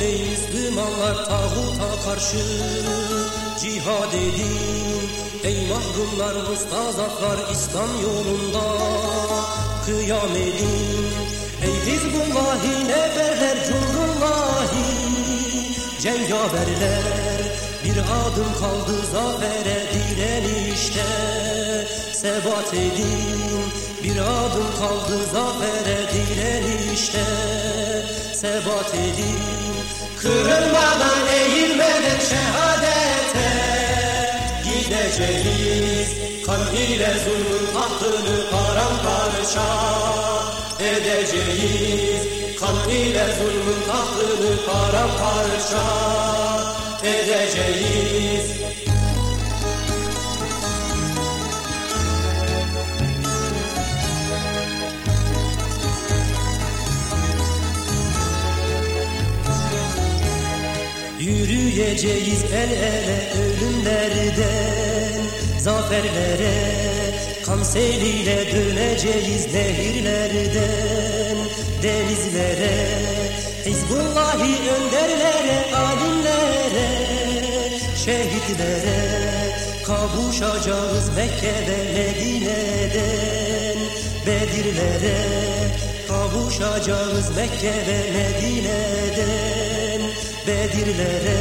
Müslümanlar tağuta karşı? Cihad edin Ey mahrumlar mustazaflar İslam yolunda. Kıyam edin Ey Hizbullahi neferler Cumhullahi Cengaverler bir adım kaldı zafere direnişte. Sebat edin bir adım kaldı zafere direnişte. Sebat edin Kırılmadan eğilmeden şehadete. Gideceğiz. Kan ile zulmün tahtını paramparça Edeceğiz. Kan ile zulmün tahtını paramparça Edeceğiz Yürüyeceğiz el ele ölümlerden Zaferlere kan seliyle döneceğiz nehirlerden. Denizlere Hizbullahi önderlere alimlere Şehitlere kavuşacağız Mekke ve Medine'den. Bedirlere kavuşacağız Mekke ve Medine'den Bedirlere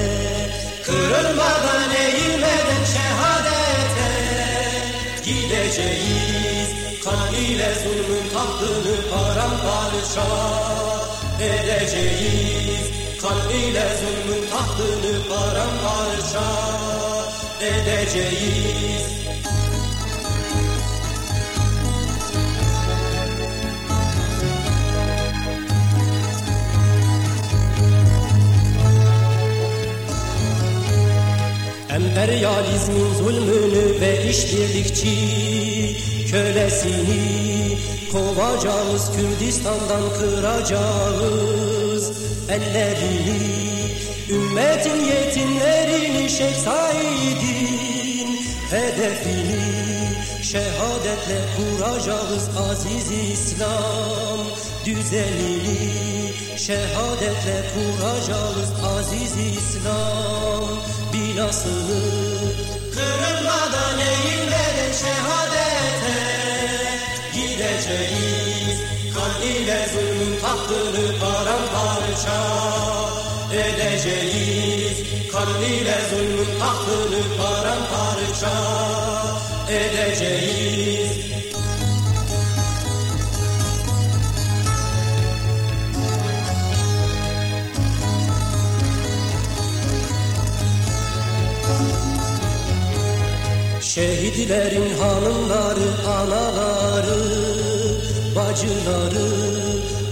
Kırılmadan eğilmeden şehadete Gideceğiz. Kan ile zulmün tahtını paramparça Edeceğiz. Kan ile zulmün tahtını paramparça Edeceğiz Emperyalizmin zulmünü ve işbirlikçi kölesini kovacağız Kürdistan'dan kıracağız. Ellerini Ümmetin yetimlerini Şeyh Said'in hedefini Şehadetle kuracağız. Aziz İslam düzenini Şehadetle kuracağız. Aziz İslam binasını Kırılmadan eğilmeden şehadete Gideceğiz. Kan ile zulmün tahtını paramparça Edeceğiz. Kan ile zulmün tahtını paramparça Edeceğiz Şehitlerin hanımları, anaları, bacıları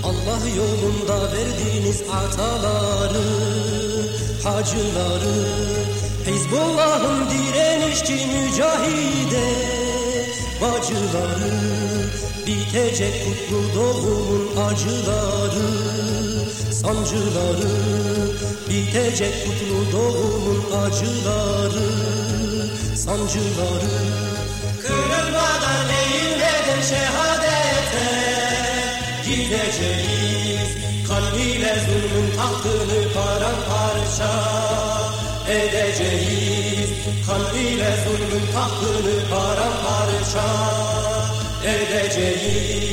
Allah yolunda verdiğiniz ataları, hacıları Hizbullah'ın direnişçi mücahide bacıları Bitecek kutlu doğumun acıları Sancıları Bitecek kutlu doğumun acıları Sancıları. Kırılmadan eğilmeden şehadete? Gideceğiz kan ile zulmün tahtını paramparça Edeceğiz. Kan ile zulmün tahtını paramparça Edeceğiz